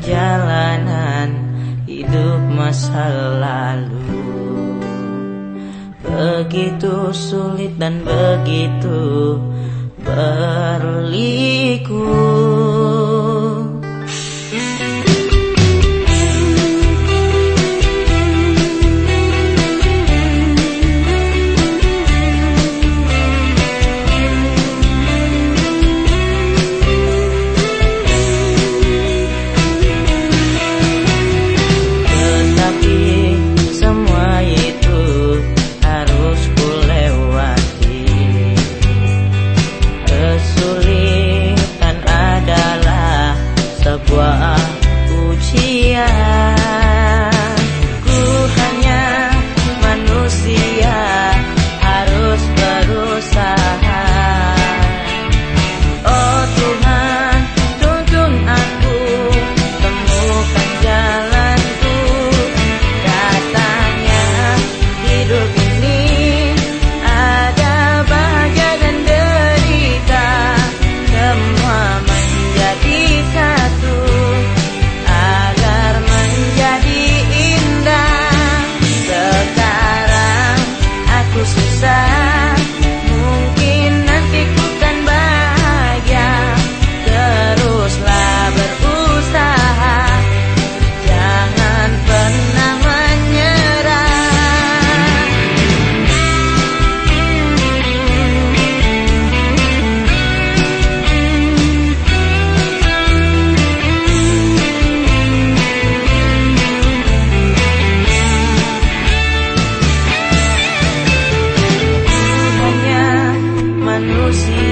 perjalanan hidup masa lalu. Begitu sulit dan begitu 啊，不弃啊！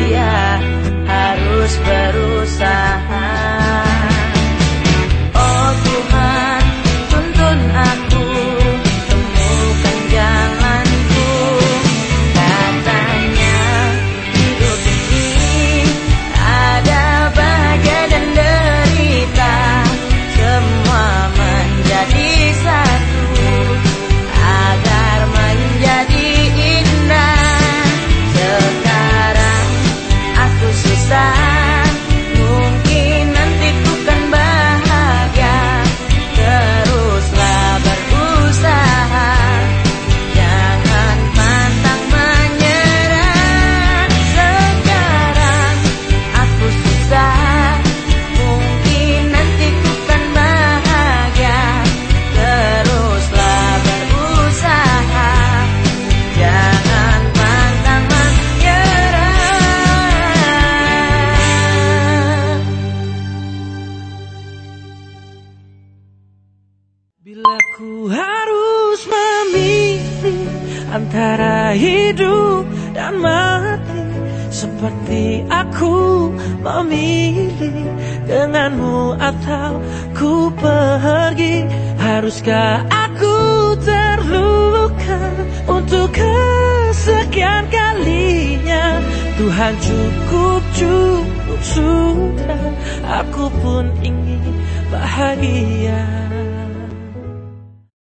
Ya harus berusaha. Bila ku harus memilih antara hidup dan mati Seperti aku memilih denganmu atau ku pergi Haruskah aku terluka untuk kesekian kalinya? Tuhan cukup cukup sudah aku pun ingin bahagia.